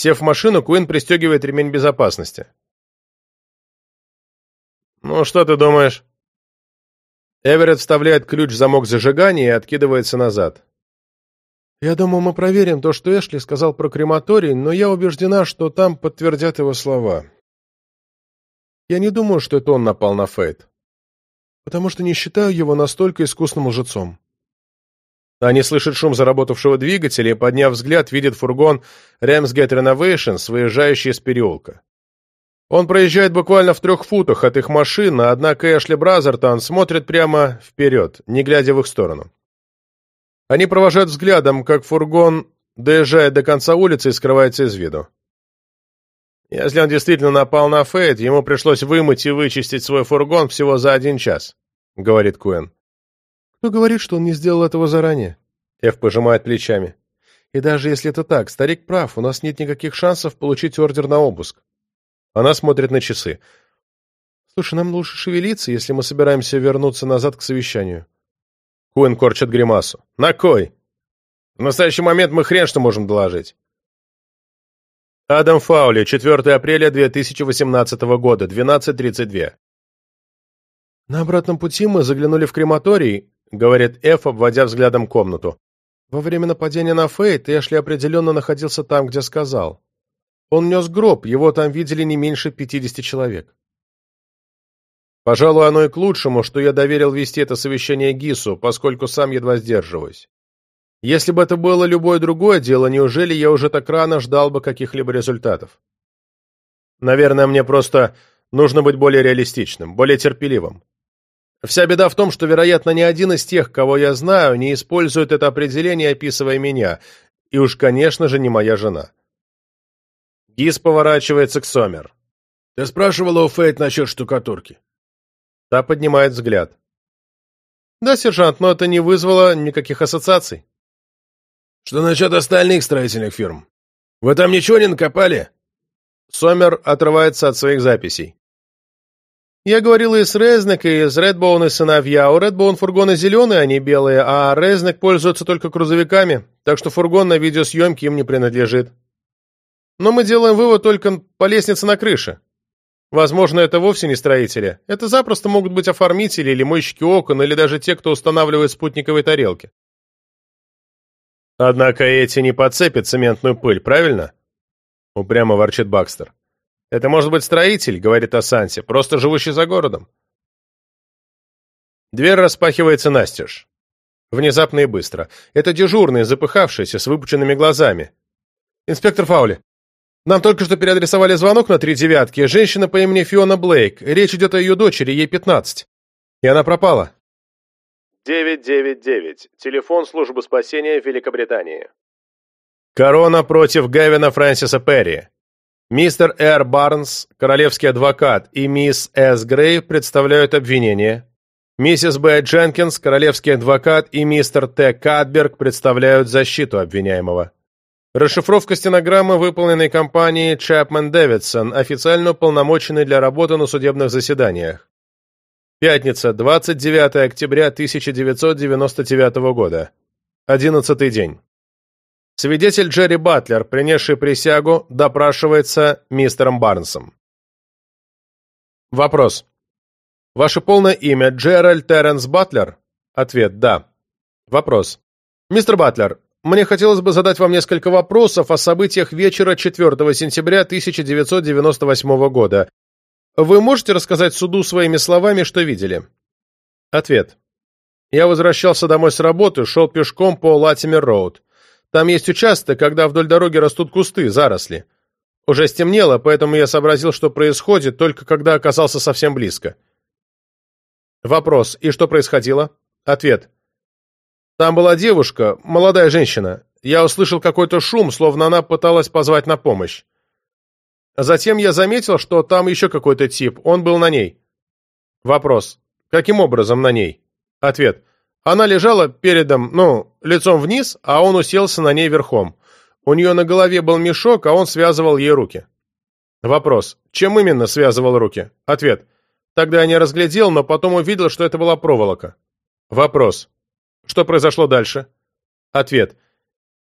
Сев в машину, Куин пристегивает ремень безопасности. «Ну, что ты думаешь?» Эверетт вставляет ключ в замок зажигания и откидывается назад. «Я думаю, мы проверим то, что Эшли сказал про крематорий, но я убеждена, что там подтвердят его слова. Я не думаю, что это он напал на Фейт, потому что не считаю его настолько искусным лжецом». Они слышат шум заработавшего двигателя и, подняв взгляд, видят фургон Ramsgate Renovations, выезжающий из переулка. Он проезжает буквально в трех футах от их машины, однако Эшли Бразертон смотрит прямо вперед, не глядя в их сторону. Они провожают взглядом, как фургон доезжает до конца улицы и скрывается из виду. Если он действительно напал на Фейт, ему пришлось вымыть и вычистить свой фургон всего за один час, — говорит Куэн. Кто говорит, что он не сделал этого заранее? Эф пожимает плечами. И даже если это так, старик прав, у нас нет никаких шансов получить ордер на обыск. Она смотрит на часы. «Слушай, нам лучше шевелиться, если мы собираемся вернуться назад к совещанию». Куин корчит гримасу. «На кой? В настоящий момент мы хрен что можем доложить». Адам Фаули, 4 апреля 2018 года, 12.32. «На обратном пути мы заглянули в крематорий», — говорит Эф, обводя взглядом комнату. «Во время нападения на Фейт Эшли определенно находился там, где сказал. Он нес гроб, его там видели не меньше пятидесяти человек. Пожалуй, оно и к лучшему, что я доверил вести это совещание Гису, поскольку сам едва сдерживаюсь. Если бы это было любое другое дело, неужели я уже так рано ждал бы каких-либо результатов? Наверное, мне просто нужно быть более реалистичным, более терпеливым. Вся беда в том, что, вероятно, ни один из тех, кого я знаю, не использует это определение, описывая меня, и уж, конечно же, не моя жена. Гис поворачивается к Сомер. «Ты спрашивала у Фейт насчет штукатурки?» Та поднимает взгляд. «Да, сержант, но это не вызвало никаких ассоциаций». «Что насчет остальных строительных фирм? Вы там ничего не накопали?» Сомер отрывается от своих записей. «Я говорил и с Резнек, и с Редбоун и сыновья. У Редбоун фургоны зеленые, а не белые, а Резнек пользуется только грузовиками, так что фургон на видеосъемке им не принадлежит. Но мы делаем вывод только по лестнице на крыше. Возможно, это вовсе не строители. Это запросто могут быть оформители или мойщики окон, или даже те, кто устанавливает спутниковые тарелки. Однако эти не подцепят цементную пыль, правильно? Упрямо ворчит Бакстер. Это может быть строитель, говорит Асанси, просто живущий за городом. Дверь распахивается настежь. Внезапно и быстро. Это дежурный, запыхавшийся, с выпученными глазами. «Инспектор Фаули, нам только что переадресовали звонок на три девятки. Женщина по имени Фиона Блейк. Речь идет о ее дочери, ей 15. И она пропала. 999. Телефон службы спасения Великобритании. Корона против Гавина Фрэнсиса Перри. Мистер Р. Барнс, королевский адвокат, и мисс С. Грей представляют обвинение. Миссис Б. Дженкинс, королевский адвокат, и мистер Т. Кадберг представляют защиту обвиняемого. Расшифровка стенограммы, выполненной компанией Chapman Davidson, официально уполномоченной для работы на судебных заседаниях. Пятница, 29 октября 1999 года. Одиннадцатый день. Свидетель Джерри Батлер, принесший присягу, допрашивается мистером Барнсом. Вопрос. Ваше полное имя Джеральд Терренс Батлер? Ответ – да. Вопрос. Мистер Батлер, мне хотелось бы задать вам несколько вопросов о событиях вечера 4 сентября 1998 года. Вы можете рассказать суду своими словами, что видели? Ответ. Я возвращался домой с работы, шел пешком по Латимер-Роуд. Там есть участок, когда вдоль дороги растут кусты, заросли. Уже стемнело, поэтому я сообразил, что происходит, только когда оказался совсем близко. Вопрос. И что происходило? Ответ. Там была девушка, молодая женщина. Я услышал какой-то шум, словно она пыталась позвать на помощь. Затем я заметил, что там еще какой-то тип, он был на ней. Вопрос. Каким образом на ней? Ответ. Она лежала передом, ну, лицом вниз, а он уселся на ней верхом. У нее на голове был мешок, а он связывал ей руки. Вопрос. Чем именно связывал руки? Ответ. Тогда я не разглядел, но потом увидел, что это была проволока. Вопрос. Что произошло дальше? Ответ.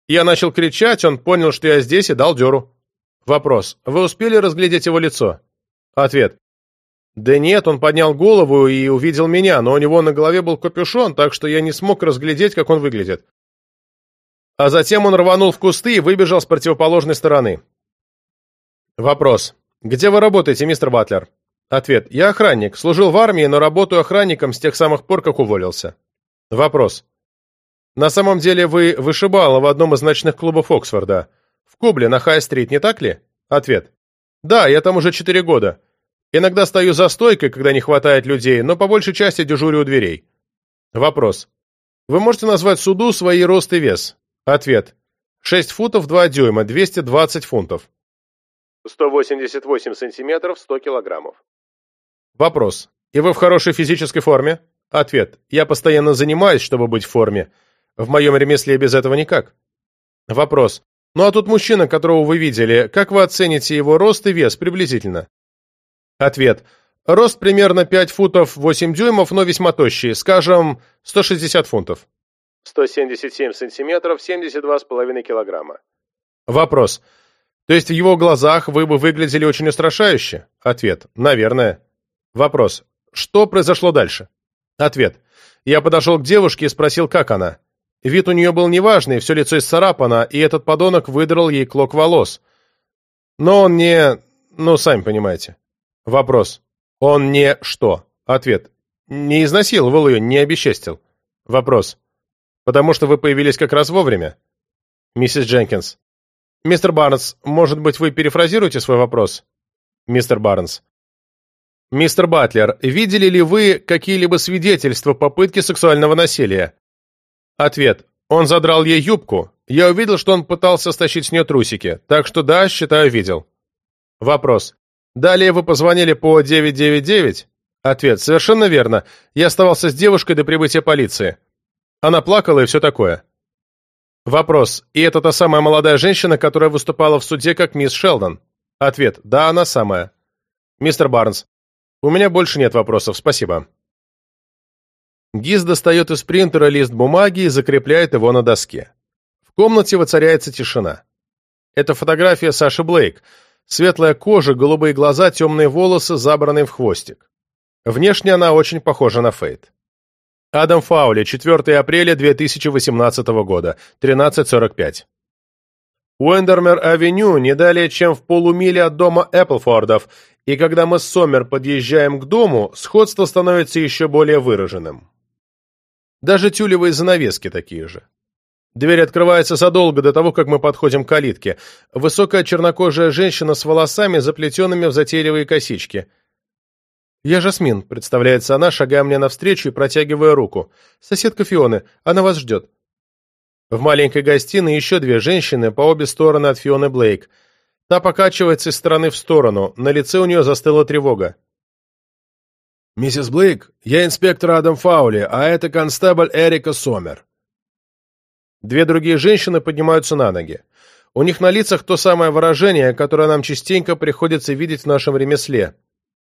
Я начал кричать, он понял, что я здесь и дал дёру. Вопрос. Вы успели разглядеть его лицо? Ответ. Да нет, он поднял голову и увидел меня, но у него на голове был капюшон, так что я не смог разглядеть, как он выглядит. А затем он рванул в кусты и выбежал с противоположной стороны. Вопрос. Где вы работаете, мистер Батлер? Ответ. Я охранник. Служил в армии, но работаю охранником с тех самых пор, как уволился. Вопрос. На самом деле вы вышибала в одном из ночных клубов Оксфорда. В Кубле, на Хай-стрит, не так ли? Ответ. Да, я там уже четыре года. Иногда стою за стойкой, когда не хватает людей, но по большей части дежурю у дверей. Вопрос. Вы можете назвать суду свои рост и вес? Ответ. 6 футов 2 дюйма, 220 фунтов. 188 сантиметров, 100 килограммов. Вопрос. И вы в хорошей физической форме? Ответ. Я постоянно занимаюсь, чтобы быть в форме. В моем ремесле без этого никак. Вопрос. Ну а тут мужчина, которого вы видели, как вы оцените его рост и вес приблизительно? Ответ. Рост примерно 5 футов 8 дюймов, но весьма тощий, скажем, 160 фунтов. 177 сантиметров, 72,5 килограмма. Вопрос. То есть в его глазах вы бы выглядели очень устрашающе? Ответ. Наверное. Вопрос. Что произошло дальше? Ответ. Я подошел к девушке и спросил, как она. Вид у нее был неважный, все лицо исцарапано, и этот подонок выдрал ей клок волос. Но он не... ну, сами понимаете. Вопрос. Он не что? Ответ. Не изнасиловал ее, не обесчестил. Вопрос. Потому что вы появились как раз вовремя. Миссис Дженкинс. Мистер Барнс, может быть, вы перефразируете свой вопрос? Мистер Барнс. Мистер Батлер, видели ли вы какие-либо свидетельства попытки сексуального насилия? Ответ. Он задрал ей юбку. Я увидел, что он пытался стащить с нее трусики. Так что да, считаю, видел. Вопрос. Далее вы позвонили по 999? Ответ. Совершенно верно. Я оставался с девушкой до прибытия полиции. Она плакала и все такое. Вопрос. И это та самая молодая женщина, которая выступала в суде как мисс Шелдон? Ответ. Да, она самая. Мистер Барнс. У меня больше нет вопросов, спасибо. Гиз достает из принтера лист бумаги и закрепляет его на доске. В комнате воцаряется тишина. Это фотография Саши Блейк. Светлая кожа, голубые глаза, темные волосы, забранные в хвостик. Внешне она очень похожа на Фейт. Адам Фаули, 4 апреля 2018 года, 13.45. Уэндермер-авеню не далее, чем в полумиле от дома Эпплфордов, и когда мы с Сомер подъезжаем к дому, сходство становится еще более выраженным. Даже тюлевые занавески такие же. Дверь открывается задолго до того, как мы подходим к калитке. Высокая чернокожая женщина с волосами, заплетенными в затейливые косички. «Я Жасмин», — представляется она, шагая мне навстречу и протягивая руку. «Соседка Фионы, она вас ждет». В маленькой гостиной еще две женщины по обе стороны от Фионы Блейк. Та покачивается из стороны в сторону, на лице у нее застыла тревога. «Миссис Блейк, я инспектор Адам Фаули, а это констебль Эрика Сомер». Две другие женщины поднимаются на ноги. У них на лицах то самое выражение, которое нам частенько приходится видеть в нашем ремесле.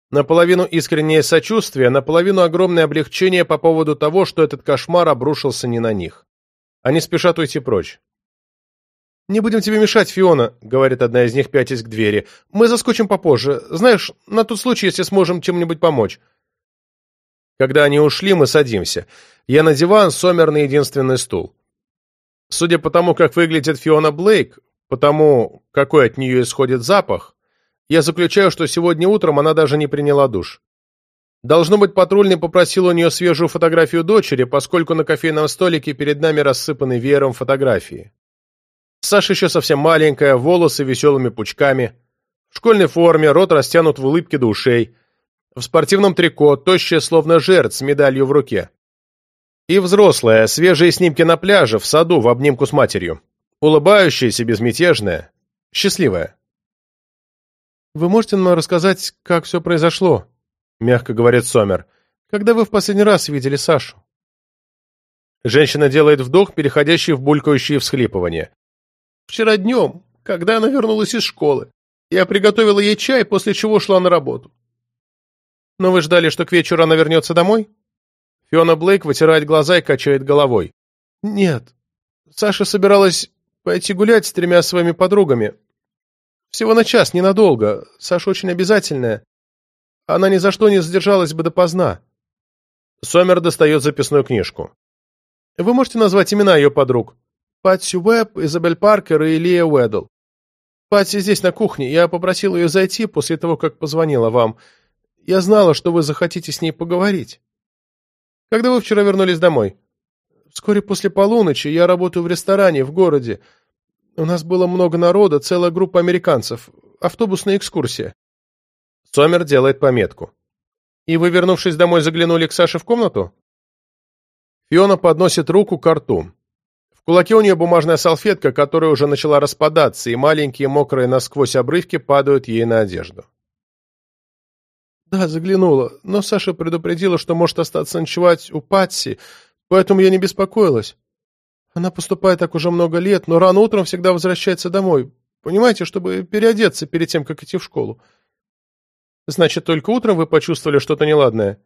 Наполовину искреннее сочувствие, наполовину огромное облегчение по поводу того, что этот кошмар обрушился не на них. Они спешат уйти прочь. «Не будем тебе мешать, Фиона», — говорит одна из них, пятясь к двери. «Мы заскочим попозже. Знаешь, на тот случай, если сможем чем-нибудь помочь». Когда они ушли, мы садимся. Я на диван, Сомер на единственный стул. Судя по тому, как выглядит Фиона Блейк, по тому, какой от нее исходит запах, я заключаю, что сегодня утром она даже не приняла душ. Должно быть, патрульный попросил у нее свежую фотографию дочери, поскольку на кофейном столике перед нами рассыпаны веером фотографии. Саша еще совсем маленькая, волосы веселыми пучками. В школьной форме, рот растянут в улыбке до ушей. В спортивном трико, тощая, словно жертв, с медалью в руке. И взрослая, свежие снимки на пляже, в саду, в обнимку с матерью. Улыбающаяся, безмятежная, счастливая. «Вы можете нам рассказать, как все произошло?» — мягко говорит Сомер. «Когда вы в последний раз видели Сашу?» Женщина делает вдох, переходящий в булькающие всхлипывания. «Вчера днем, когда она вернулась из школы, я приготовила ей чай, после чего шла на работу. «Но вы ждали, что к вечеру она вернется домой?» Фиона Блейк вытирает глаза и качает головой. «Нет. Саша собиралась пойти гулять с тремя своими подругами. Всего на час, ненадолго. Саша очень обязательная. Она ни за что не задержалась бы допоздна. Сомер достает записную книжку. Вы можете назвать имена ее подруг? Патси Уэбб, Изабель Паркер и Лия Уэддл. Патси здесь, на кухне. Я попросил ее зайти после того, как позвонила вам. Я знала, что вы захотите с ней поговорить. Когда вы вчера вернулись домой? Вскоре после полуночи. Я работаю в ресторане в городе. У нас было много народа, целая группа американцев. Автобусная экскурсия. Сомер делает пометку. И вы, вернувшись домой, заглянули к Саше в комнату? Фиона подносит руку к рту. В кулаке у нее бумажная салфетка, которая уже начала распадаться, и маленькие мокрые насквозь обрывки падают ей на одежду. Да, заглянула, но Саша предупредила, что может остаться ночевать у Патси, поэтому я не беспокоилась. Она поступает так уже много лет, но рано утром всегда возвращается домой. Понимаете, чтобы переодеться перед тем, как идти в школу. Значит, только утром вы почувствовали что-то неладное?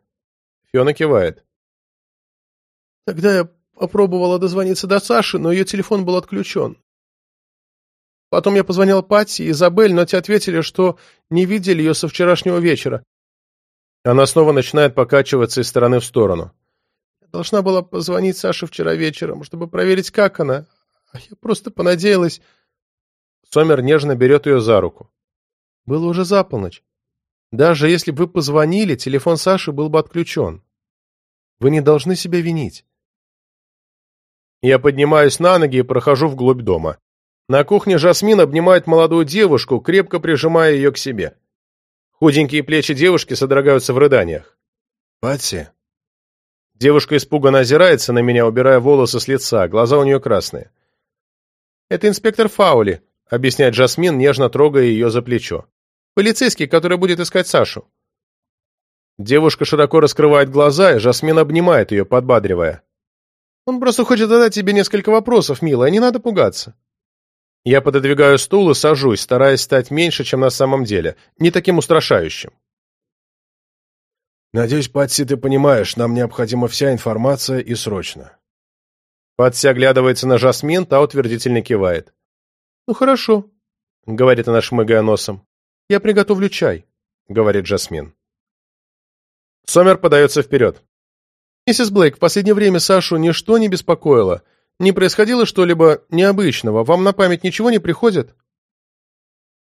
Фиона кивает. Тогда я попробовала дозвониться до Саши, но ее телефон был отключен. Потом я позвонила Патти и Изабель, но те ответили, что не видели ее со вчерашнего вечера. Она снова начинает покачиваться из стороны в сторону. Я должна была позвонить Саше вчера вечером, чтобы проверить, как она. А я просто понадеялась... Сомер нежно берет ее за руку. Было уже за полночь. Даже если бы вы позвонили, телефон Саши был бы отключен. Вы не должны себя винить. Я поднимаюсь на ноги и прохожу вглубь дома. На кухне Жасмин обнимает молодую девушку, крепко прижимая ее к себе. Худенькие плечи девушки содрогаются в рыданиях. «Патси?» Девушка испуганно озирается на меня, убирая волосы с лица, глаза у нее красные. «Это инспектор Фаули», — объясняет Жасмин, нежно трогая ее за плечо. «Полицейский, который будет искать Сашу». Девушка широко раскрывает глаза, и Жасмин обнимает ее, подбадривая. «Он просто хочет задать тебе несколько вопросов, милая, не надо пугаться». Я пододвигаю стул и сажусь, стараясь стать меньше, чем на самом деле, не таким устрашающим. «Надеюсь, Патси, ты понимаешь, нам необходима вся информация и срочно». Патси оглядывается на Жасмин, та утвердительно кивает. «Ну хорошо», — говорит она, шмыгая носом. «Я приготовлю чай», — говорит Жасмин. Сомер подается вперед. «Миссис Блейк, в последнее время Сашу ничто не беспокоило. Не происходило что-либо необычного? Вам на память ничего не приходит?»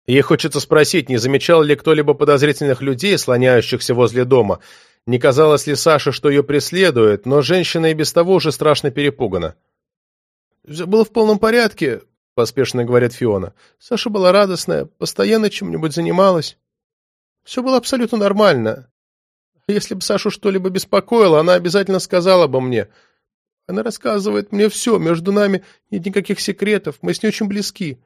Ей хочется спросить, не замечал ли кто-либо подозрительных людей, слоняющихся возле дома. Не казалось ли Саше, что ее преследует, но женщина и без того уже страшно перепугана. «Все было в полном порядке», — поспешно говорит Фиона. «Саша была радостная, постоянно чем-нибудь занималась. Все было абсолютно нормально. Если бы Сашу что-либо беспокоило, она обязательно сказала бы мне. Она рассказывает мне все, между нами нет никаких секретов, мы с ней очень близки».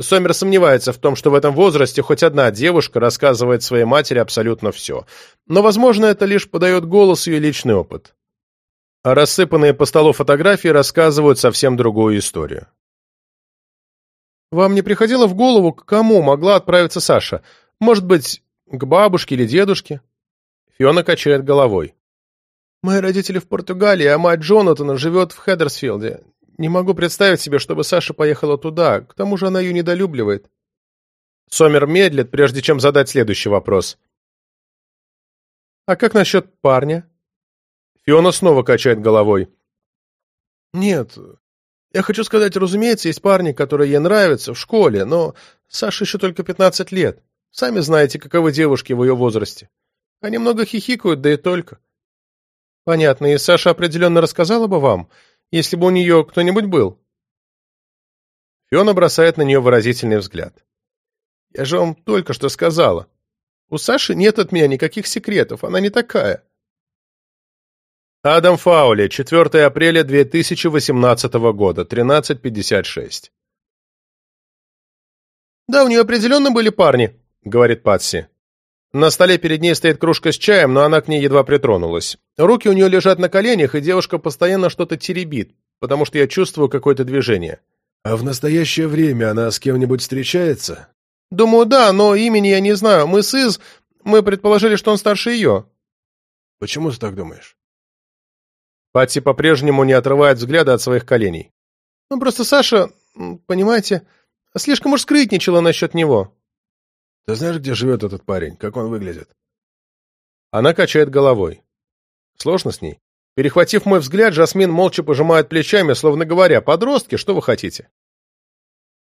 Сомер сомневается в том, что в этом возрасте хоть одна девушка рассказывает своей матери абсолютно все. Но, возможно, это лишь подает голос ее личный опыт. А рассыпанные по столу фотографии рассказывают совсем другую историю. «Вам не приходило в голову, к кому могла отправиться Саша? Может быть, к бабушке или дедушке?» Фиона качает головой. «Мои родители в Португалии, а мать Джонатана живет в Хеддерсфилде. Не могу представить себе, чтобы Саша поехала туда. К тому же она ее недолюбливает». Сомер медлит, прежде чем задать следующий вопрос. «А как насчет парня?» Фиона снова качает головой. «Нет. Я хочу сказать, разумеется, есть парни, которые ей нравятся в школе, но Саше еще только 15 лет. Сами знаете, каковы девушки в ее возрасте. Они много хихикают, да и только». «Понятно. И Саша определенно рассказала бы вам, если бы у нее кто-нибудь был?» Фиона бросает на нее выразительный взгляд. «Я же вам только что сказала. У Саши нет от меня никаких секретов, она не такая». Адам Фаули, 4 апреля 2018 года, 13.56. «Да, у нее определенно были парни», — говорит Патси. На столе перед ней стоит кружка с чаем, но она к ней едва притронулась. Руки у нее лежат на коленях, и девушка постоянно что-то теребит, потому что я чувствую какое-то движение. «А в настоящее время она с кем-нибудь встречается?» «Думаю, да, но имени я не знаю. Мы с Из... Мы предположили, что он старше ее». «Почему ты так думаешь?» Патти по-прежнему не отрывает взгляда от своих коленей. «Ну, просто Саша, понимаете, Слишком уж скрытничала насчет него. Ты знаешь, где живет этот парень? Как он выглядит? Она качает головой. Сложно с ней. Перехватив мой взгляд, Жасмин молча пожимает плечами, словно говоря, «Подростки, что вы хотите?»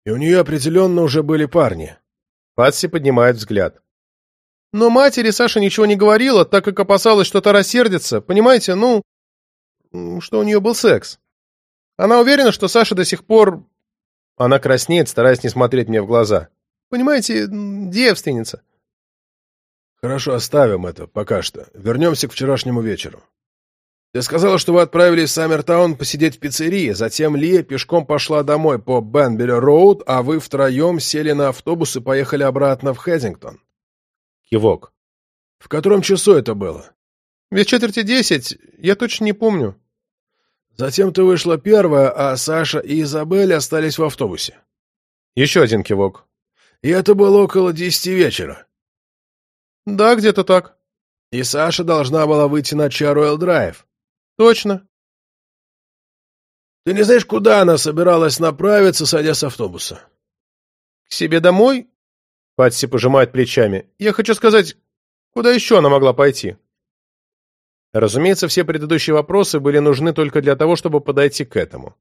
И у нее определенно уже были парни. Патси поднимает взгляд. Но матери Саша ничего не говорила, так как опасалась, что та рассердится. Понимаете, ну, что у нее был секс. Она уверена, что Саша до сих пор... Она краснеет, стараясь не смотреть мне в глаза. Понимаете, девственница. Хорошо, оставим это пока что. Вернемся к вчерашнему вечеру. Ты сказала, что вы отправились в Саммертаун посидеть в пиццерии, затем Лия пешком пошла домой по Бенбери-Роуд, а вы втроем сели на автобус и поехали обратно в Хезингтон. Кивок. В котором часу это было? Без четверти десять, я точно не помню. Затем ты вышла первая, а Саша и Изабель остались в автобусе. Еще один кивок. И это было около десяти вечера. Да, где-то так. И Саша должна была выйти на Чаруэлл-драйв. Точно. Ты не знаешь, куда она собиралась направиться, садя с автобуса? К себе домой? Патси пожимает плечами. Я хочу сказать, куда еще она могла пойти? Разумеется, все предыдущие вопросы были нужны только для того, чтобы подойти к этому.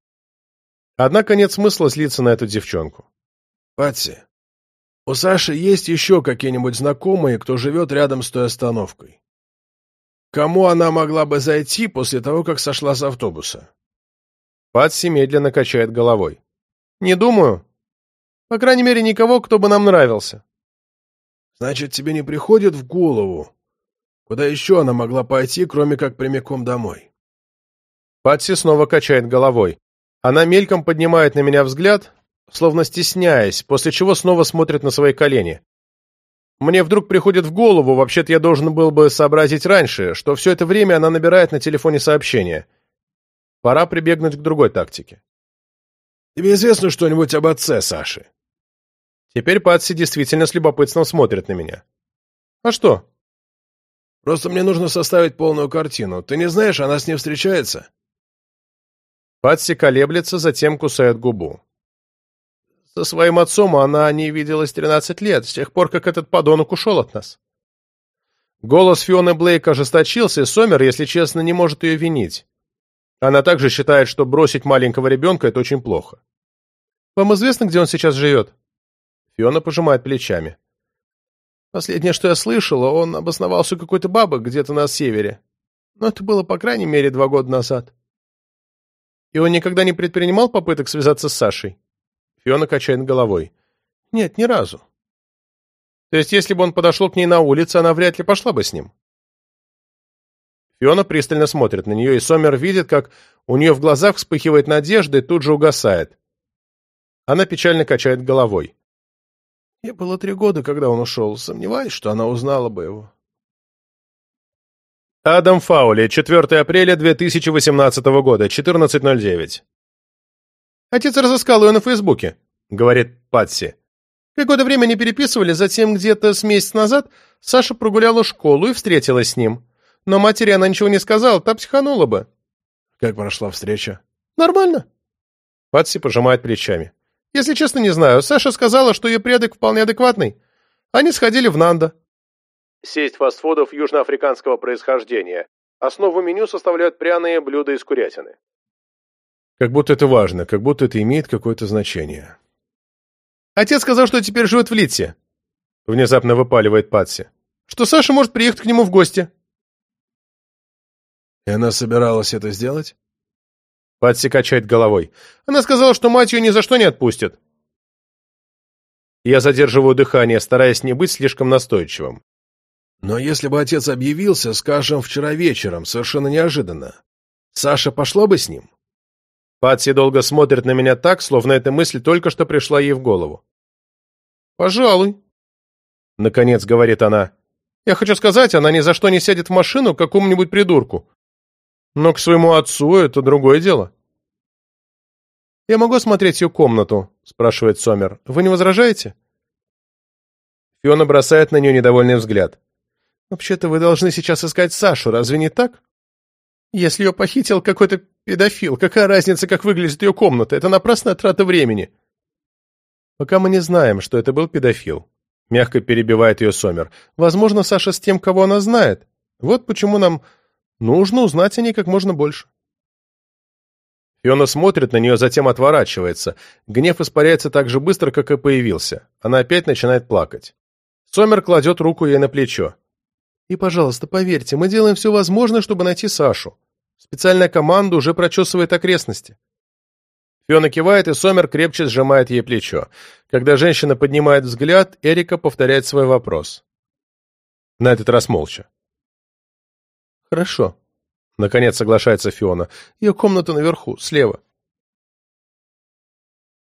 Однако нет смысла злиться на эту девчонку. Патси, у Саши есть еще какие-нибудь знакомые, кто живет рядом с той остановкой? Кому она могла бы зайти после того, как сошла с автобуса? Патси медленно качает головой. Не думаю. По крайней мере, никого, кто бы нам нравился. Значит, тебе не приходит в голову, куда еще она могла пойти, кроме как прямиком домой? Патси снова качает головой. Она мельком поднимает на меня взгляд, словно стесняясь, после чего снова смотрит на свои колени. Мне вдруг приходит в голову, вообще-то я должен был бы сообразить раньше, что все это время она набирает на телефоне сообщения. Пора прибегнуть к другой тактике. Тебе известно что-нибудь об отце Саши? Теперь Патси действительно с любопытством смотрит на меня. А что? Просто мне нужно составить полную картину. Ты не знаешь, она с ним встречается? Патси колеблется, затем кусает губу. Со своим отцом она не виделась 13 лет, с тех пор, как этот подонок ушел от нас. Голос Фионы Блейк ожесточился, и Сомер, если честно, не может ее винить. Она также считает, что бросить маленького ребенка – это очень плохо. «Вам известно, где он сейчас живет?» Фиона пожимает плечами. «Последнее, что я слышала, он обосновался у какой-то бабы где-то на севере. Но это было, по крайней мере, два года назад. И он никогда не предпринимал попыток связаться с Сашей?» Фиона качает головой. Нет, ни разу. То есть, если бы он подошел к ней на улице, она вряд ли пошла бы с ним. Фиона пристально смотрит на нее, и Сомер видит, как у нее в глазах вспыхивает надежда и тут же угасает. Она печально качает головой. Ей было три года, когда он ушел. Сомневаюсь, что она узнала бы его. Адам Фаули, 4 апреля 2018 года, 14.09. Отец разыскал ее на Фейсбуке», — говорит Патси. Какое-то время не переписывали, затем где-то с месяц назад Саша прогуляла школу и встретилась с ним. Но матери она ничего не сказала, та психанула бы. Как прошла встреча? Нормально. Патси пожимает плечами. Если честно, не знаю. Саша сказала, что ее предок вполне адекватный. Они сходили в Нанда. Сесть фастфудов южноафриканского происхождения. Основу меню составляют пряные блюда из курятины. Как будто это важно, как будто это имеет какое-то значение. Отец сказал, что теперь живет в Литсе. Внезапно выпаливает Патси. Что Саша может приехать к нему в гости. И она собиралась это сделать? Патси качает головой. Она сказала, что мать ее ни за что не отпустит. Я задерживаю дыхание, стараясь не быть слишком настойчивым. Но если бы отец объявился, скажем, вчера вечером, совершенно неожиданно, Саша пошла бы с ним? Патси долго смотрит на меня так, словно эта мысль только что пришла ей в голову. «Пожалуй», — наконец говорит она. «Я хочу сказать, она ни за что не сядет в машину к какому-нибудь придурку. Но к своему отцу это другое дело». «Я могу осмотреть ее комнату?» — спрашивает Сомер. «Вы не возражаете?» Фиона бросает на нее недовольный взгляд. «Вообще-то вы должны сейчас искать Сашу, разве не так?» Если ее похитил какой-то педофил, какая разница, как выглядит ее комната? Это напрасная трата времени. «Пока мы не знаем, что это был педофил», — мягко перебивает ее Сомер. «Возможно, Саша с тем, кого она знает. Вот почему нам нужно узнать о ней как можно больше». Фиона смотрит на нее, затем отворачивается. Гнев испаряется так же быстро, как и появился. Она опять начинает плакать. Сомер кладет руку ей на плечо. «И, пожалуйста, поверьте, мы делаем все возможное, чтобы найти Сашу. Специальная команда уже прочесывает окрестности». Фиона кивает, и Сомер крепче сжимает ей плечо. Когда женщина поднимает взгляд, Эрика повторяет свой вопрос. На этот раз молча. «Хорошо», Наконец соглашается Фиона. Ее комната наверху, слева.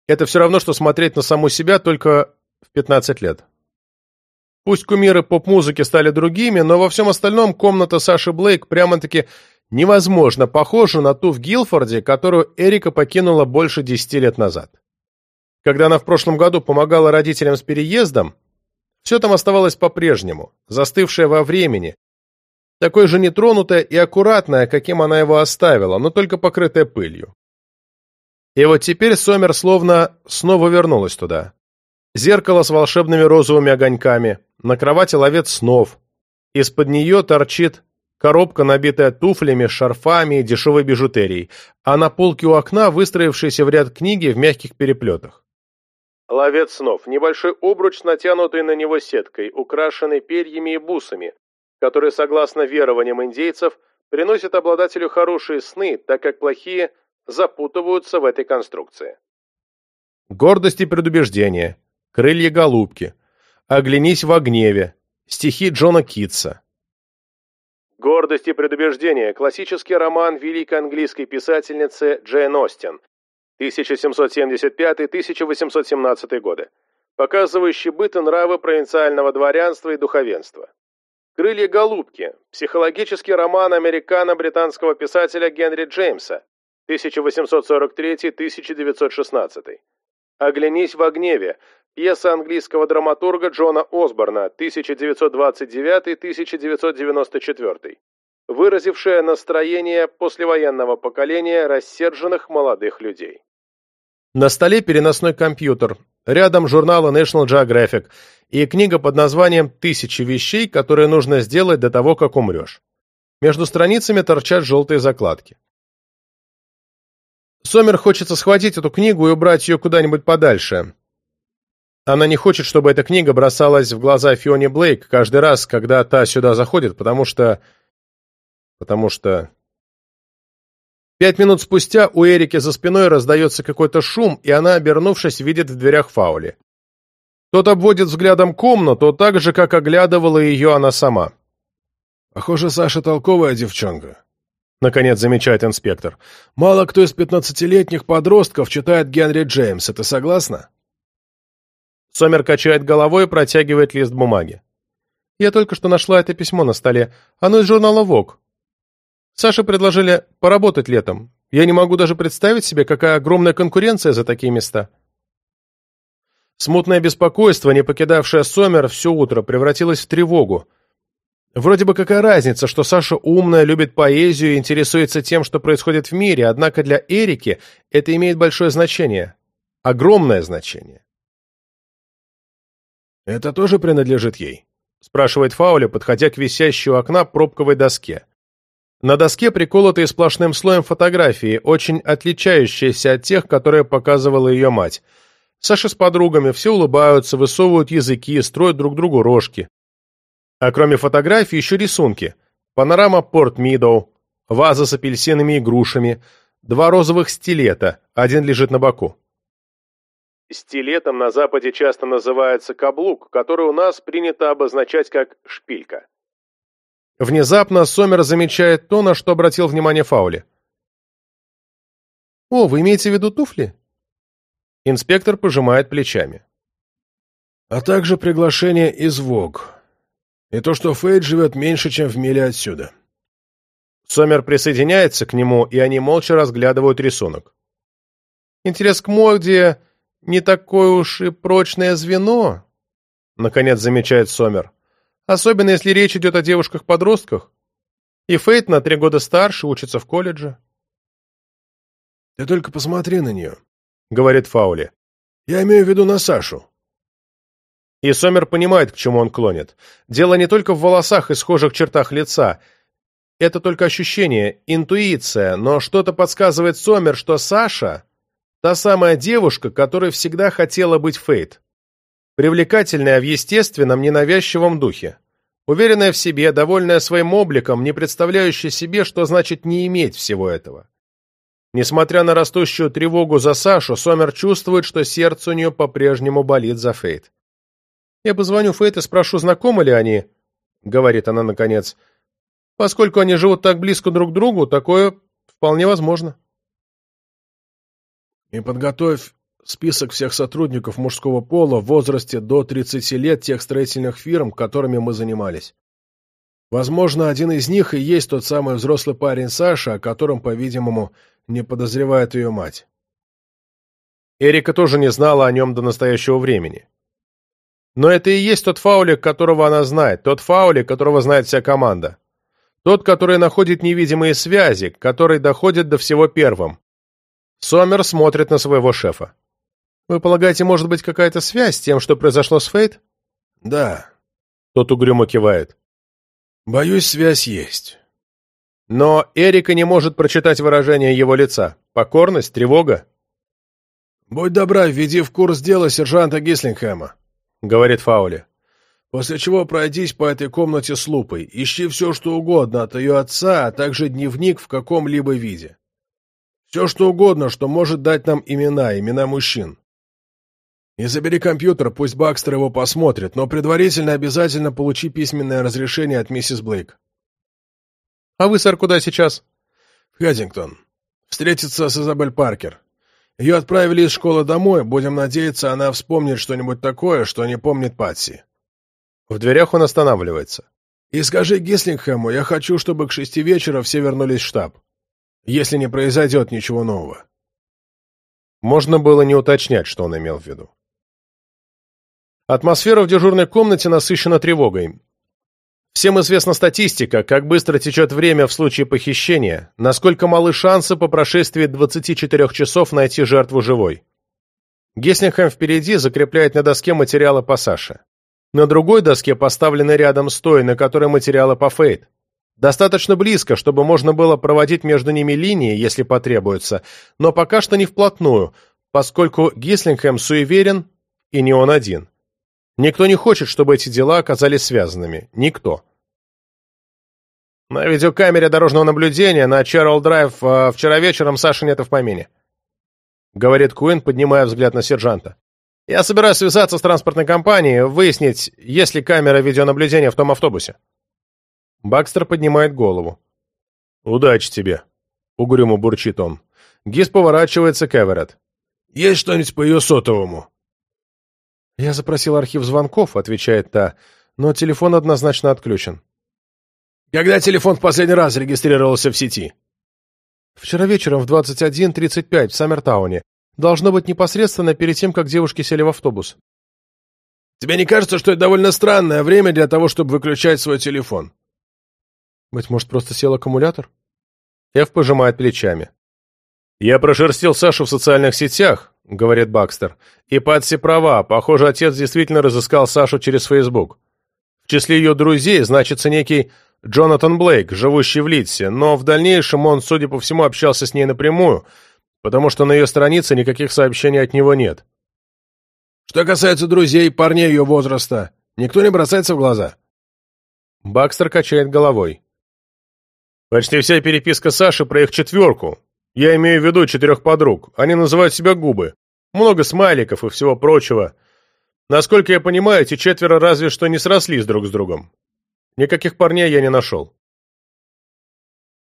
Это все равно, что смотреть на саму себя только в 15 лет. Пусть кумиры поп-музыки стали другими, но во всем остальном комната Саши Блейк прямо-таки невозможно похожа на ту в Гилфорде, которую Эрика покинула больше десяти лет назад. Когда она в прошлом году помогала родителям с переездом, все там оставалось по-прежнему, застывшее во времени, такой же нетронутое и аккуратное, каким она его оставила, но только покрытое пылью. И вот теперь Сомер словно снова вернулась туда. Зеркало с волшебными розовыми огоньками, на кровати ловец снов. Из-под нее торчит коробка, набитая туфлями, шарфами и дешевой бижутерией, а на полке у окна выстроившиеся в ряд книги в мягких переплетах. Ловец снов – небольшой обруч, натянутый на него сеткой, украшенный перьями и бусами, который, согласно верованиям индейцев, приносит обладателю хорошие сны, так как плохие запутываются в этой конструкции. Гордость и предубеждение, крылья голубки, оглянись во гневе, стихи Джона Китса. «Гордость и предубеждение» – классический роман великой английской писательницы Джейн Остин, 1775-1817 годы, показывающий быт и нравы провинциального дворянства и духовенства. «Крылья голубки» – психологический роман американо-британского писателя Генри Джеймса, 1843-1916. «Оглянись в гневе» – пьеса английского драматурга Джона Осборна, 1929-1994, выразившая настроение послевоенного поколения рассерженных молодых людей. На столе переносной компьютер, рядом журнала National Geographic – и книга под названием «Тысячи вещей, которые нужно сделать до того, как умрешь». Между страницами торчат желтые закладки. Сомер хочется схватить эту книгу и убрать ее куда-нибудь подальше. Она не хочет, чтобы эта книга бросалась в глаза Фионе Блейк каждый раз, когда та сюда заходит, потому что... Потому что... Пять минут спустя у Эрики за спиной раздается какой-то шум, и она, обернувшись, видит в дверях Фаули. Тот обводит взглядом комнату, так же, как оглядывала ее она сама. «Похоже, Саша толковая девчонка», — наконец замечает инспектор. «Мало кто из пятнадцатилетних подростков читает Генри Джеймса, ты согласна?» Сомер качает головой и протягивает лист бумаги. «Я только что нашла это письмо на столе. Оно из журнала «Вог». Саше предложили поработать летом. Я не могу даже представить себе, какая огромная конкуренция за такие места». Смутное беспокойство, не покидавшее Сомер все утро, превратилось в тревогу. Вроде бы какая разница, что Саша умная, любит поэзию и интересуется тем, что происходит в мире, однако для Эрики это имеет большое значение. Огромное значение. «Это тоже принадлежит ей?» – спрашивает Фауля, подходя к висящей у окна пробковой доске. На доске приколотые сплошным слоем фотографии, очень отличающиеся от тех, которые показывала ее мать – Саша с подругами все улыбаются, высовывают языки, строят друг другу рожки. А кроме фотографий еще рисунки. Панорама Порт Мидоу, ваза с апельсинами и грушами, два розовых стилета, один лежит на боку. Стилетом на Западе часто называется каблук, который у нас принято обозначать как шпилька. Внезапно Сомер замечает то, на что обратил внимание Фаули. «О, вы имеете в виду туфли?» Инспектор пожимает плечами. А также приглашение из ВОГ. И то, что Фейд живет меньше, чем в миле отсюда. Сомер присоединяется к нему, и они молча разглядывают рисунок. Интерес к моде не такое уж и прочное звено, наконец замечает Сомер. Особенно, если речь идет о девушках-подростках. И Фейт на три года старше, учится в колледже. Ты только посмотри на нее. — говорит Фаули. Я имею в виду на Сашу. И Сомер понимает, к чему он клонит. Дело не только в волосах и схожих чертах лица. Это только ощущение, интуиция, но что-то подсказывает Сомер, что Саша — та самая девушка, которая всегда хотела быть Фейт. Привлекательная в естественном, ненавязчивом духе. Уверенная в себе, довольная своим обликом, не представляющая себе, что значит не иметь всего этого. Несмотря на растущую тревогу за Сашу, Сомер чувствует, что сердце у нее по-прежнему болит за Фейт. «Я позвоню Фейт и спрошу, знакомы ли они?» — говорит она наконец. «Поскольку они живут так близко друг к другу, такое вполне возможно». «И подготовь список всех сотрудников мужского пола в возрасте до 30 лет тех строительных фирм, которыми мы занимались. Возможно, один из них и есть тот самый взрослый парень Саша, о котором, по-видимому, не подозревает ее мать. Эрика тоже не знала о нем до настоящего времени. Но это и есть тот фаулик, которого она знает, тот фаулик, которого знает вся команда. Тот, который находит невидимые связи, который доходит до всего первым. Сомер смотрит на своего шефа. «Вы полагаете, может быть какая-то связь с тем, что произошло с Фейт?» «Да». Тот угрюмо кивает. «Боюсь, связь есть». Но Эрика не может прочитать выражение его лица. Покорность, тревога. «Будь добра, введи в курс дела сержанта Гислингхэма», — говорит Фаули. «После чего пройдись по этой комнате с лупой. Ищи все, что угодно от ее отца, а также дневник в каком-либо виде. Все, что угодно, что может дать нам имена, имена мужчин. И забери компьютер, пусть Бакстер его посмотрит, но предварительно обязательно получи письменное разрешение от миссис Блейк». «А вы, сэр, куда сейчас?» «В Хэддингтон. Встретиться с Изабель Паркер. Ее отправили из школы домой, будем надеяться, она вспомнит что-нибудь такое, что не помнит Патси». В дверях он останавливается. «И скажи Гислингхэму, я хочу, чтобы к шести вечера все вернулись в штаб, если не произойдет ничего нового». Можно было не уточнять, что он имел в виду. Атмосфера в дежурной комнате насыщена тревогой. Всем известна статистика, как быстро течет время в случае похищения, насколько малы шансы по прошествии 24 часов найти жертву живой. Гессингхэм впереди закрепляет на доске материалы по Саше. На другой доске поставлены рядом с той, на которой материалы по Фейт. Достаточно близко, чтобы можно было проводить между ними линии, если потребуется, но пока что не вплотную, поскольку Гислингхэм суеверен, и не он один. Никто не хочет, чтобы эти дела оказались связанными. Никто. На видеокамере дорожного наблюдения на Чарл Драйв э, вчера вечером Саши нет в помине. Говорит Куин, поднимая взгляд на сержанта. Я собираюсь связаться с транспортной компанией, выяснить, есть ли камера видеонаблюдения в том автобусе. Бакстер поднимает голову. «Удачи тебе», — угрюмо бурчит он. Гис поворачивается к Эверетт. «Есть что-нибудь по ее сотовому?» «Я запросил архив звонков», — отвечает та, «но телефон однозначно отключен». «Когда телефон в последний раз регистрировался в сети?» «Вчера вечером в 21.35 в Саммертауне. Должно быть непосредственно перед тем, как девушки сели в автобус». «Тебе не кажется, что это довольно странное время для того, чтобы выключать свой телефон?» «Быть может, просто сел аккумулятор?» Эф пожимает плечами. «Я прошерстил Сашу в социальных сетях, — говорит Бакстер. «И Патси права. Похоже, отец действительно разыскал Сашу через Фейсбук. В числе ее друзей значится некий Джонатан Блейк, живущий в Литсе, но в дальнейшем он, судя по всему, общался с ней напрямую, потому что на ее странице никаких сообщений от него нет». «Что касается друзей, парней ее возраста, никто не бросается в глаза?» Бакстер качает головой. «Почти вся переписка Саши про их четверку, я имею в виду четырех подруг. Они называют себя губы. Много смайликов и всего прочего. Насколько я понимаю, эти четверо разве что не срослись друг с другом. Никаких парней я не нашел.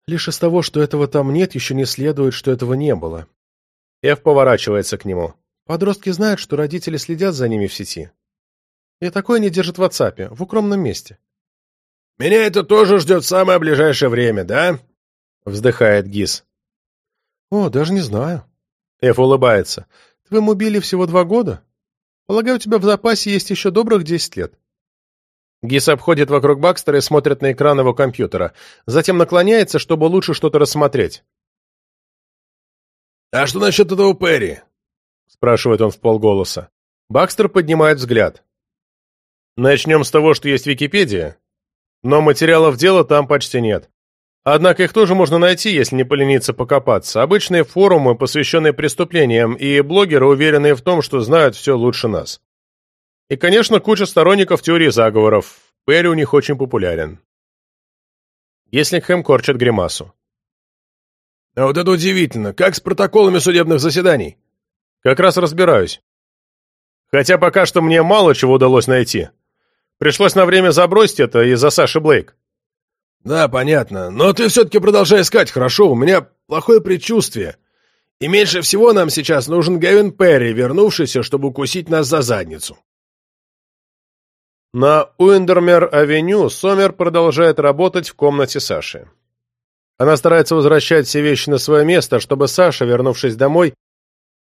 Лишь из того, что этого там нет, еще не следует, что этого не было. Эв поворачивается к нему. Подростки знают, что родители следят за ними в сети. И такое они держат в WhatsApp, в укромном месте. «Меня это тоже ждет в самое ближайшее время, да?» Вздыхает Гис. «О, даже не знаю». Эф улыбается. «Твоему Билли всего два года? Полагаю, у тебя в запасе есть еще добрых десять лет». Гис обходит вокруг Бакстера и смотрит на экран его компьютера. Затем наклоняется, чтобы лучше что-то рассмотреть. «А что насчет этого Перри? — спрашивает он вполголоса. Бакстер поднимает взгляд. Начнем с того, что есть Википедия, но материалов дела там почти нет. Однако их тоже можно найти, если не полениться покопаться. Обычные форумы, посвященные преступлениям, и блогеры, уверенные в том, что знают все лучше нас. И, конечно, куча сторонников теории заговоров. Перри у них очень популярен. Геслингхэм корчит гримасу. А вот это удивительно. Как с протоколами судебных заседаний? Как раз разбираюсь. Хотя пока что мне мало чего удалось найти. Пришлось на время забросить это из-за Саши Блейк. «Да, понятно. Но ты все-таки продолжай искать, хорошо? У меня плохое предчувствие. И меньше всего нам сейчас нужен Гевин Перри, вернувшийся, чтобы укусить нас за задницу». На Уиндермер-авеню Сомер продолжает работать в комнате Саши. Она старается возвращать все вещи на свое место, чтобы Саша, вернувшись домой,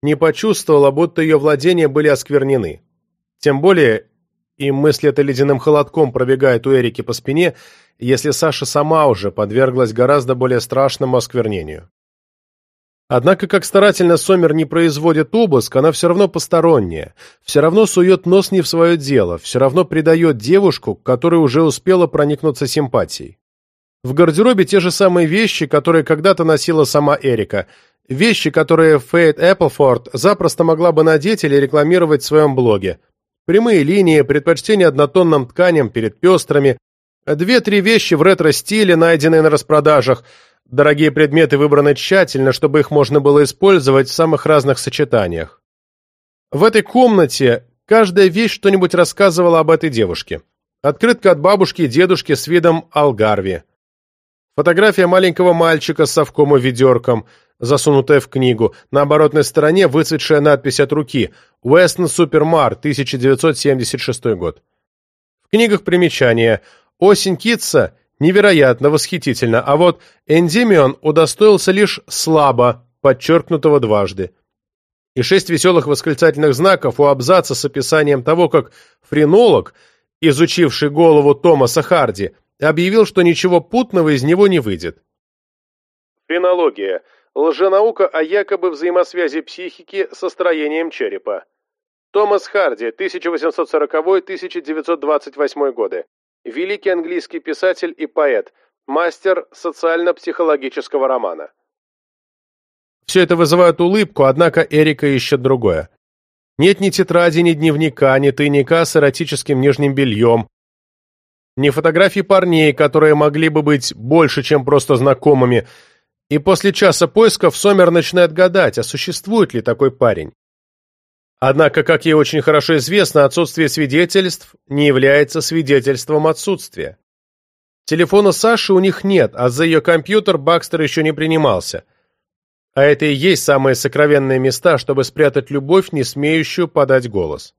не почувствовала, будто ее владения были осквернены. Тем более, и мысль эта ледяным холодком пробегает у Эрики по спине, если Саша сама уже подверглась гораздо более страшному осквернению. Однако, как старательно Сомер не производит обыск, она все равно посторонняя, все равно сует нос не в свое дело, все равно предает девушку, которая уже успела проникнуться симпатией. В гардеробе те же самые вещи, которые когда-то носила сама Эрика, вещи, которые Фейт Эпплфорд запросто могла бы надеть или рекламировать в своем блоге. Прямые линии, предпочтение однотонным тканям перед пестрыми, Две-три вещи в ретро-стиле, найденные на распродажах. Дорогие предметы выбраны тщательно, чтобы их можно было использовать в самых разных сочетаниях. В этой комнате каждая вещь что-нибудь рассказывала об этой девушке. Открытка от бабушки и дедушки с видом Алгарви. Фотография маленького мальчика с совком и ведерком, засунутая в книгу. На оборотной стороне выцветшая надпись от руки «Уэстон Супермар, 1976 год». В книгах примечания – Осень Китса невероятно восхитительна, а вот Эндимион удостоился лишь слабо, подчеркнутого дважды. И шесть веселых восклицательных знаков у абзаца с описанием того, как френолог, изучивший голову Томаса Харди, объявил, что ничего путного из него не выйдет. Френология – лженаука о якобы взаимосвязи психики со строением черепа. Томас Харди, 1840-1928 годы великий английский писатель и поэт, мастер социально-психологического романа. Все это вызывает улыбку, однако Эрика ищет другое. Нет ни тетради, ни дневника, ни тайника с эротическим нижним бельем, ни фотографий парней, которые могли бы быть больше, чем просто знакомыми, и после часа поисков Сомер начинает гадать, а существует ли такой парень. Однако, как ей очень хорошо известно, отсутствие свидетельств не является свидетельством отсутствия. Телефона Саши у них нет, а за ее компьютер Бакстер еще не принимался. А это и есть самые сокровенные места, чтобы спрятать любовь, не смеющую подать голос.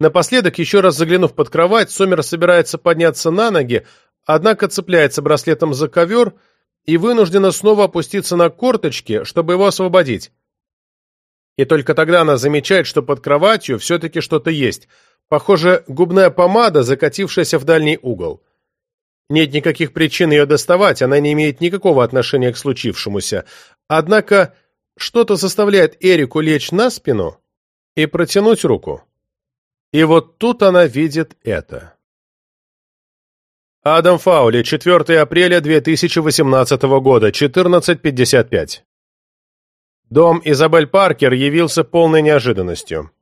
Напоследок, еще раз заглянув под кровать, Сомер собирается подняться на ноги, однако цепляется браслетом за ковер и вынуждена снова опуститься на корточки, чтобы его освободить. И только тогда она замечает, что под кроватью все-таки что-то есть. Похоже, губная помада, закатившаяся в дальний угол. Нет никаких причин ее доставать, она не имеет никакого отношения к случившемуся. Однако что-то заставляет Эрику лечь на спину и протянуть руку. И вот тут она видит это. Адам Фаули, 4 апреля 2018 года, 14.55. Дом Изабель Паркер явился полной неожиданностью.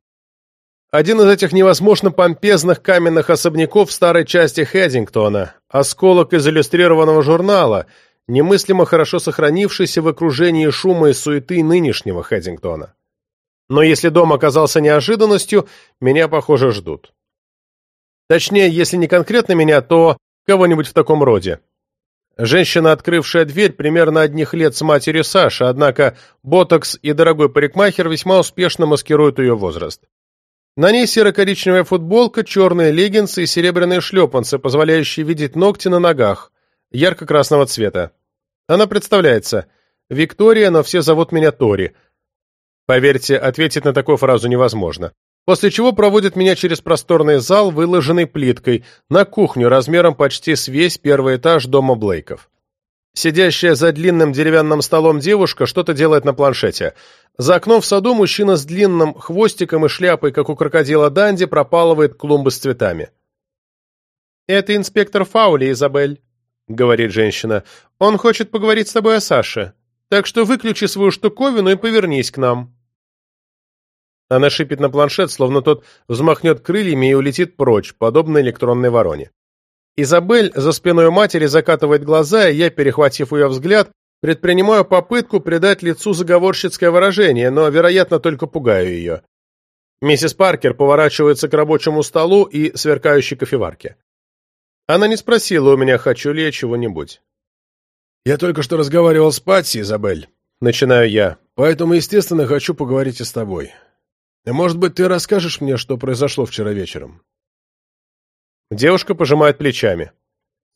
Один из этих невозможно помпезных каменных особняков старой части Хэддингтона, осколок из иллюстрированного журнала, немыслимо хорошо сохранившийся в окружении шума и суеты нынешнего Хэддингтона. Но если дом оказался неожиданностью, меня, похоже, ждут. Точнее, если не конкретно меня, то кого-нибудь в таком роде. Женщина, открывшая дверь, примерно одних лет с матерью Саши, однако ботокс и дорогой парикмахер весьма успешно маскируют ее возраст. На ней серо-коричневая футболка, черные леггинсы и серебряные шлепанцы, позволяющие видеть ногти на ногах, ярко-красного цвета. Она представляется. Виктория, но все зовут меня Тори. Поверьте, ответить на такую фразу невозможно после чего проводит меня через просторный зал, выложенный плиткой, на кухню размером почти с весь первый этаж дома Блейков. Сидящая за длинным деревянным столом девушка что-то делает на планшете. За окном в саду мужчина с длинным хвостиком и шляпой, как у крокодила Данди, пропалывает клумбы с цветами. «Это инспектор Фаули, Изабель», — говорит женщина. «Он хочет поговорить с тобой о Саше. Так что выключи свою штуковину и повернись к нам». Она шипит на планшет, словно тот взмахнет крыльями и улетит прочь, подобно электронной вороне. Изабель за спиной матери закатывает глаза, и я, перехватив ее взгляд, предпринимаю попытку придать лицу заговорщицкое выражение, но, вероятно, только пугаю ее. Миссис Паркер поворачивается к рабочему столу и сверкающей кофеварке. Она не спросила у меня, хочу ли я чего-нибудь. «Я только что разговаривал с Патси, Изабель», — начинаю я, «поэтому, естественно, хочу поговорить и с тобой. Может быть, ты расскажешь мне, что произошло вчера вечером?» Девушка пожимает плечами.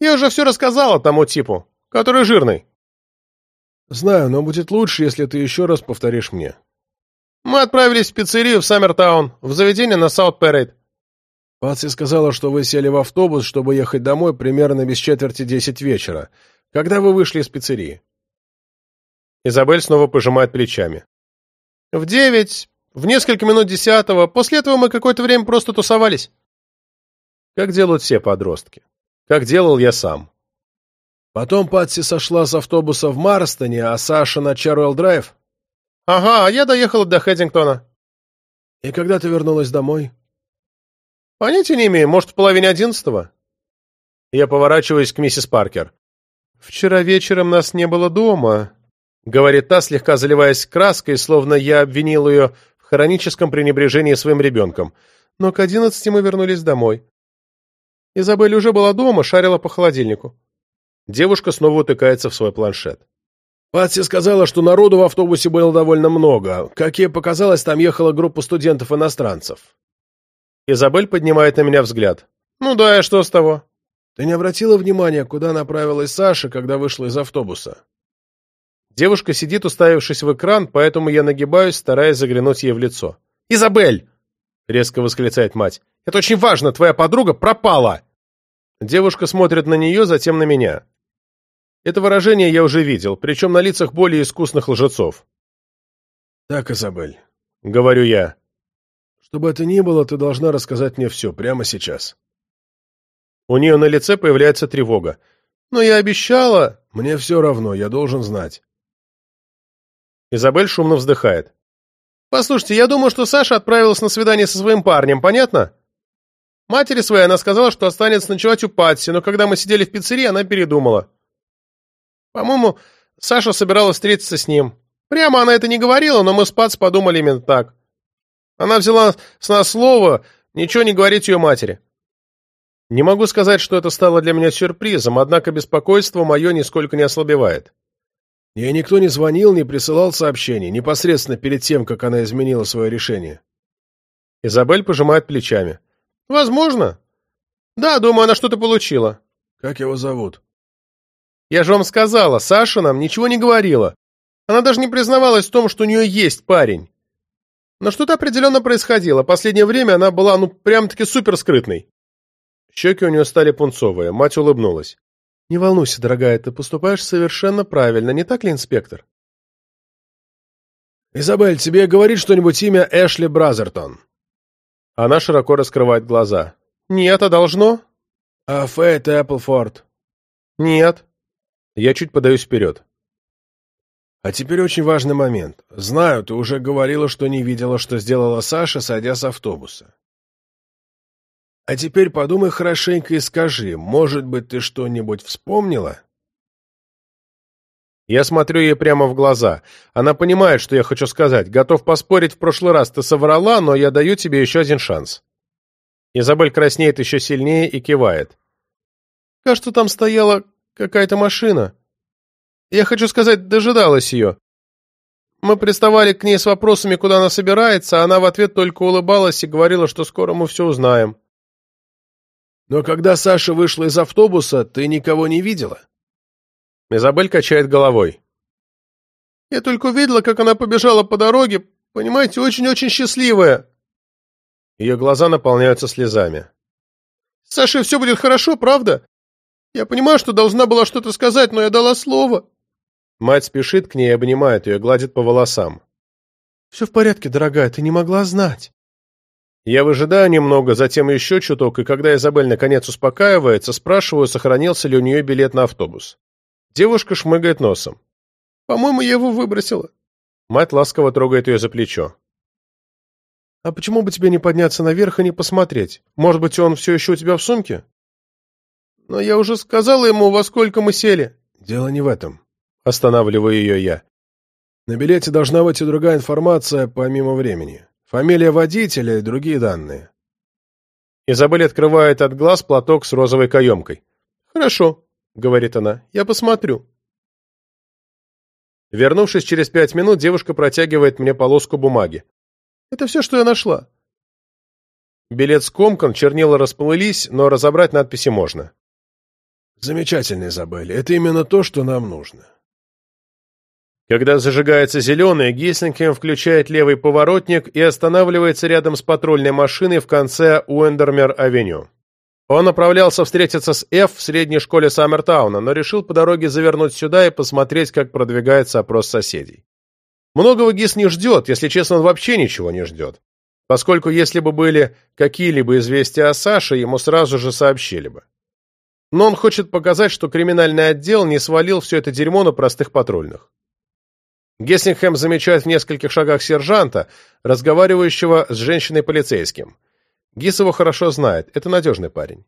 «Я уже все рассказала тому типу, который жирный». «Знаю, но будет лучше, если ты еще раз повторишь мне». «Мы отправились в пиццерию в Саммертаун, в заведение на Саут-Перейд». Патси сказала, что вы сели в автобус, чтобы ехать домой примерно без четверти десять вечера. Когда вы вышли из пиццерии?» Изабель снова пожимает плечами. «В девять, в несколько минут десятого. После этого мы какое-то время просто тусовались». Как делают все подростки. Как делал я сам. Потом Патси сошла с автобуса в Марстоне, а Саша на Чаруэлл-драйв? Ага, а я доехала до Хэддингтона. И когда ты вернулась домой? Понятия не имею, может, в половине одиннадцатого? Я поворачиваюсь к миссис Паркер. «Вчера вечером нас не было дома», — говорит та, слегка заливаясь краской, словно я обвинил ее хроническом пренебрежении своим ребенком. «Но к одиннадцати мы вернулись домой. Изабель уже была дома, шарила по холодильнику. Девушка снова утыкается в свой планшет. Патси сказала, что народу в автобусе было довольно много. Как ей показалось, там ехала группа студентов-иностранцев. Изабель поднимает на меня взгляд. «Ну да, и что с того?» «Ты не обратила внимания, куда направилась Саша, когда вышла из автобуса?» Девушка сидит, уставившись в экран, поэтому я нагибаюсь, стараясь заглянуть ей в лицо. «Изабель!» — резко восклицает мать. Это очень важно, твоя подруга пропала!» Девушка смотрит на нее, затем на меня. Это выражение я уже видел, причем на лицах более искусных лжецов. «Так, Изабель», — говорю я. «Что бы это ни было, ты должна рассказать мне все, прямо сейчас». У нее на лице появляется тревога. «Но я обещала...» «Мне все равно, я должен знать». Изабель шумно вздыхает. «Послушайте, я думаю, что Саша отправилась на свидание со своим парнем, понятно? Матери своей она сказала, что останется ночевать у Патси, но когда мы сидели в пиццерии, она передумала. По-моему, Саша собиралась встретиться с ним. Прямо она это не говорила, но мы с Патс подумали именно так. Она взяла с нас слово ничего не говорить ее матери. Не могу сказать, что это стало для меня сюрпризом, однако беспокойство мое нисколько не ослабевает. Ей никто не звонил, не присылал сообщений, непосредственно перед тем, как она изменила свое решение. Изабель пожимает плечами. Возможно. Да, думаю, она что-то получила. Как его зовут? Я же вам сказала, Саша нам ничего не говорила. Она даже не признавалась в том, что у нее есть парень. Но что-то определенно происходило. Последнее время она была, ну, прям-таки супер скрытной. Щеки у нее стали пунцовые. Мать улыбнулась. «Не волнуйся, дорогая, ты поступаешь совершенно правильно, не так ли, инспектор?» «Изабель, тебе говорит что-нибудь имя Эшли Бразертон?» Она широко раскрывает глаза. «Нет, а должно?» «А Фейт Эпплфорд?» «Нет». Я чуть подаюсь вперед. «А теперь очень важный момент. Знаю, ты уже говорила, что не видела, что сделала Саша, сойдя с автобуса. А теперь подумай хорошенько и скажи, может быть, ты что-нибудь вспомнила?» Я смотрю ей прямо в глаза. Она понимает, что я хочу сказать. Готов поспорить, в прошлый раз ты соврала, но я даю тебе еще один шанс. Изабель краснеет еще сильнее и кивает. Кажется, там стояла какая-то машина. Я хочу сказать, дожидалась ее. Мы приставали к ней с вопросами, куда она собирается, а она в ответ только улыбалась и говорила, что скоро мы все узнаем. Но когда Саша вышла из автобуса, ты никого не видела? Изабель качает головой. «Я только увидела, как она побежала по дороге, понимаете, очень-очень счастливая». Ее глаза наполняются слезами. «Саше все будет хорошо, правда? Я понимаю, что должна была что-то сказать, но я дала слово». Мать спешит к ней и обнимает ее, гладит по волосам. «Все в порядке, дорогая, ты не могла знать». Я выжидаю немного, затем еще чуток, и когда Изабель наконец успокаивается, спрашиваю, сохранился ли у нее билет на автобус. Девушка шмыгает носом. «По-моему, я его выбросила». Мать ласково трогает ее за плечо. «А почему бы тебе не подняться наверх и не посмотреть? Может быть, он все еще у тебя в сумке?» «Но я уже сказала ему, во сколько мы сели». «Дело не в этом». Останавливаю ее я. На билете должна быть и другая информация помимо времени. Фамилия водителя и другие данные. Изабель открывает от глаз платок с розовой каемкой. «Хорошо», — говорит она, — «я посмотрю». Вернувшись через пять минут, девушка протягивает мне полоску бумаги. Это все, что я нашла. Билет скомкан, чернила расплылись, но разобрать надписи можно. Замечательно, Изабель. Это именно то, что нам нужно. Когда зажигается зеленый, Гислингем включает левый поворотник и останавливается рядом с патрульной машиной в конце Уэндермер-авеню. Он направлялся встретиться с Ф в средней школе Саммертауна, но решил по дороге завернуть сюда и посмотреть, как продвигается опрос соседей. Многого Гис не ждет, если честно, он вообще ничего не ждет. Поскольку если бы были какие-либо известия о Саше, ему сразу же сообщили бы. Но он хочет показать, что криминальный отдел не свалил все это дерьмо на простых патрульных. Гессингхэм замечает в нескольких шагах сержанта, разговаривающего с женщиной-полицейским. Гис его хорошо знает, это надежный парень.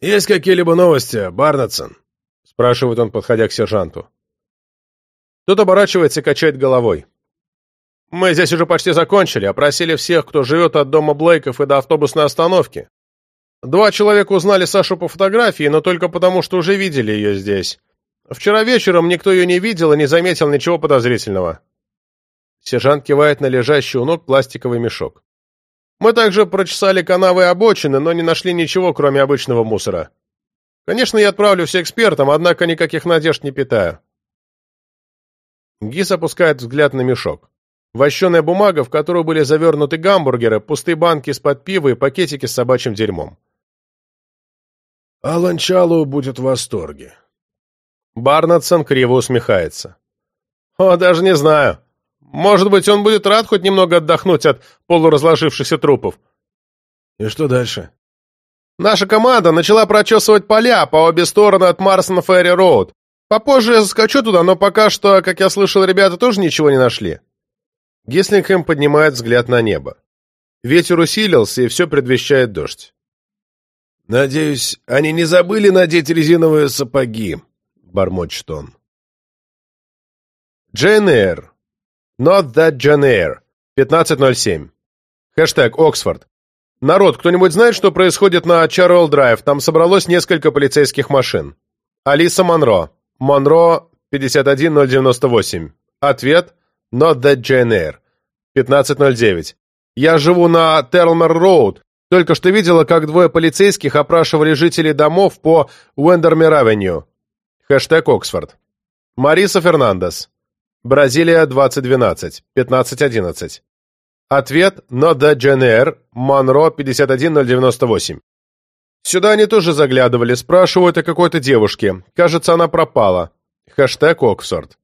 «Есть какие-либо новости, Барнетсон?» — спрашивает он, подходя к сержанту. Тот оборачивается и качает головой. «Мы здесь уже почти закончили, опросили всех, кто живет от дома Блейков и до автобусной остановки. Два человека узнали Сашу по фотографии, но только потому, что уже видели ее здесь. Вчера вечером никто ее не видел и не заметил ничего подозрительного». Сержант кивает на лежащий у ног пластиковый мешок. «Мы также прочесали канавы и обочины, но не нашли ничего, кроме обычного мусора. Конечно, я отправлю все экспертам, однако никаких надежд не питаю. Гис опускает взгляд на мешок. Вощеная бумага, в которую были завернуты гамбургеры, пустые банки из-под пива и пакетики с собачьим дерьмом. «Алан Чалу будет в восторге». Барнатсон криво усмехается. «О, даже не знаю. Может быть, он будет рад хоть немного отдохнуть от полуразложившихся трупов». «И что дальше?» «Наша команда начала прочесывать поля по обе стороны от Марсон Ферри Роуд. Попозже я заскочу туда, но пока что, как я слышал, ребята тоже ничего не нашли. Гислингхэм поднимает взгляд на небо. Ветер усилился, и все предвещает дождь. «Надеюсь, они не забыли надеть резиновые сапоги», — бормочет он. Джейн Эйр. Not that Jane Eyre. 15.07. Хэштег Оксфорд. Народ, кто-нибудь знает, что происходит на Чарвелл Драйв? Там собралось несколько полицейских машин. Алиса Монро. Монро 51098. Ответ Not that Jane Eyre. 1509. Я живу на Терлмер Роуд. Только что видела, как двое полицейских опрашивали жителей домов по Уэндермер-авеню. Хэштег Оксфорд. Мариса Фернандес. Бразилия 2012. 1511. Ответ Jane Eyre. Монро 51098. Сюда они тоже заглядывали, спрашивают о какой-то девушке. Кажется, она пропала. Хэштег Оксфорд.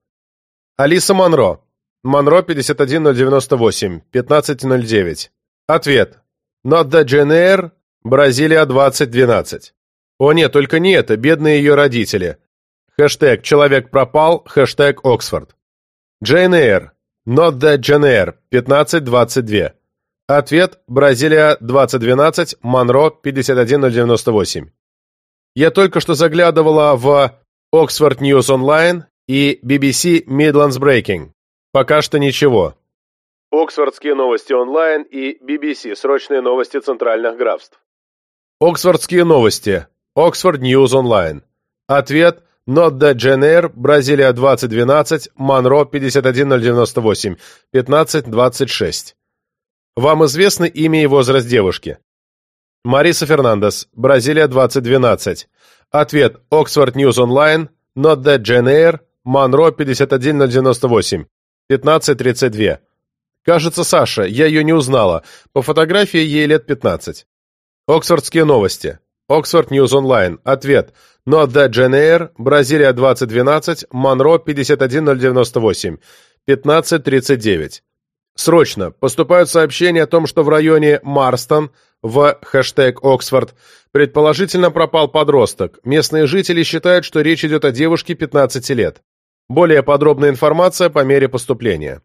Алиса Монро. Монро 51098, 1509. Ответ. The Jane Бразилия 2012. О нет, только не это, бедные ее родители. Хэштег «Человек пропал», хэштег «Оксфорд». Джейн Эйр. Not the Jane 1522. Ответ «Бразилия 2012, Монро 51098». Я только что заглядывала в Oxford News Online и BBC Midlands Breaking. Пока что ничего. Оксфордские новости онлайн и BBC Срочные новости центральных графств. Оксфордские новости. Oxford News Online. Ответ The Jane Бразилия 2012, Монро 51098, 1526. Вам известно имя и возраст девушки? Мариса Фернандес, Бразилия 2012. Ответ Oxford News Online, Jane Eyre, Монро 51098, 1532. Кажется, Саша, я ее не узнала. По фотографии ей лет 15. Оксфордские новости. Oxford News Online. Ответ. Not that Jane Бразилия 2012, Монро 51098, 1539. Срочно. Поступают сообщения о том, что в районе Марстон в хэштег Оксфорд предположительно пропал подросток. Местные жители считают, что речь идет о девушке 15 лет. Более подробная информация по мере поступления.